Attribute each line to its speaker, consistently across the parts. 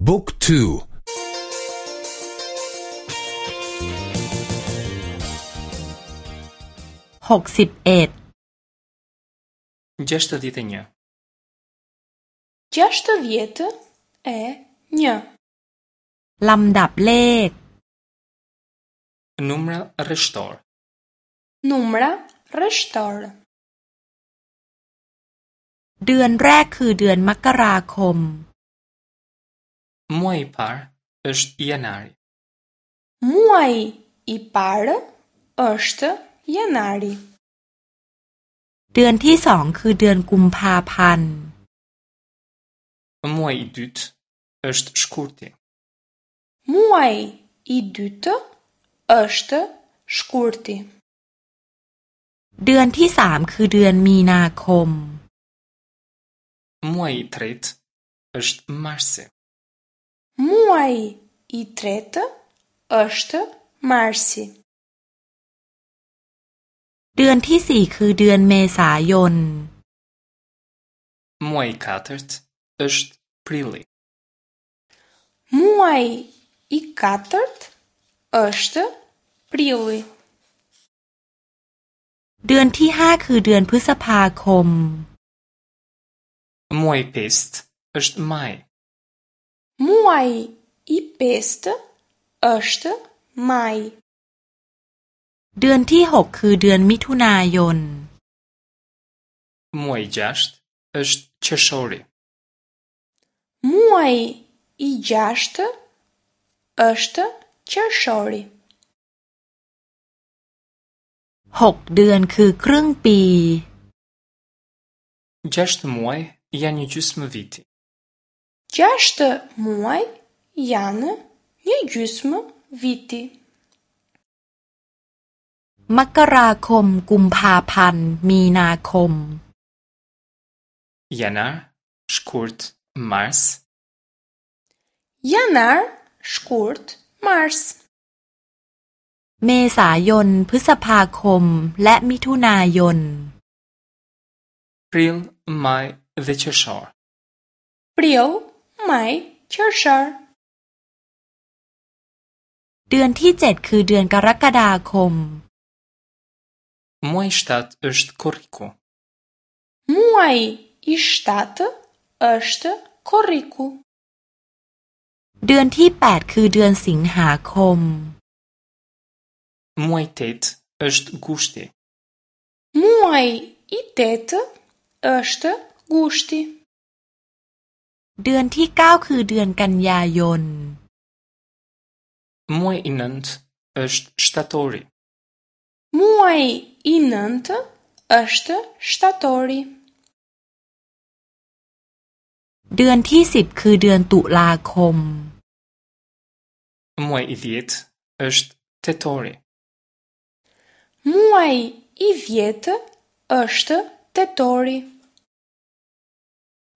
Speaker 1: Book 2 61 61 djetë e një Gjështë Lamdap lek Numra rështor Numra rështor Dërnë rrëkë kërë dërnë makara komë Muaj i parë është janari. Muaj i parë është janari. Dërën të sëngë kë dërën gumpa panë. Muaj i dytë është shkurti. Muaj i dytë është shkurti. Dërën të sëmë kë dërën mina komë. Muaj i tretë është marsi. Muaji i tretë është marsi. เดือนที่สี่คือเดือนเมษายน Muaji i katërt është prilli. Muaji i katërt është prilli. เดือนที่ห้าคือเดือนพฤษภาคม Muaji i pestë është maji. Muaj i 5 është maj. Dën ti 6 është dën mitunajon. Muaj i 6 është qershori. Muaj i 6 është qershori. Hok dën kë krung pi. 6 muaj janë një gjysmë viti. Gjashtë muaj janë një gjysmë viti. Makarakom kumpa pan minakom. Janar, shkurt, mars. Janar, shkurt, mars. Mesajon pësapakom le mitunajon. Pril, maj dhe qëshor. Pril, Mai chao shao ti Muaj është korriku Muaj i është korriku Dëën ti është gushti Muaj i është gushti เดือนที่เก้าคือเดือนกันยายน Muaj i nëntë është shtatori. Muaj i është shtatori. Dyen i është tetori. është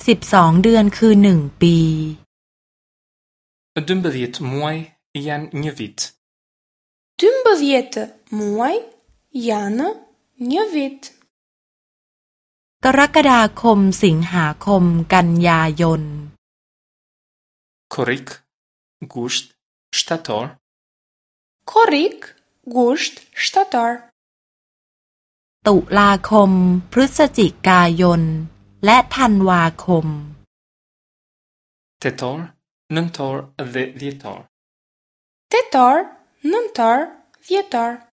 Speaker 1: 12 dyen ku 1 pi. Dëm muaj janë një vit. Dëm muaj janë një vit. Karakada kom sing ha Korik gusht shtator. Korik gusht shtator. Tu la และธันวาคม Tetor, nëntor dhe dhjetor. Tetor, nëntor, dhjetor.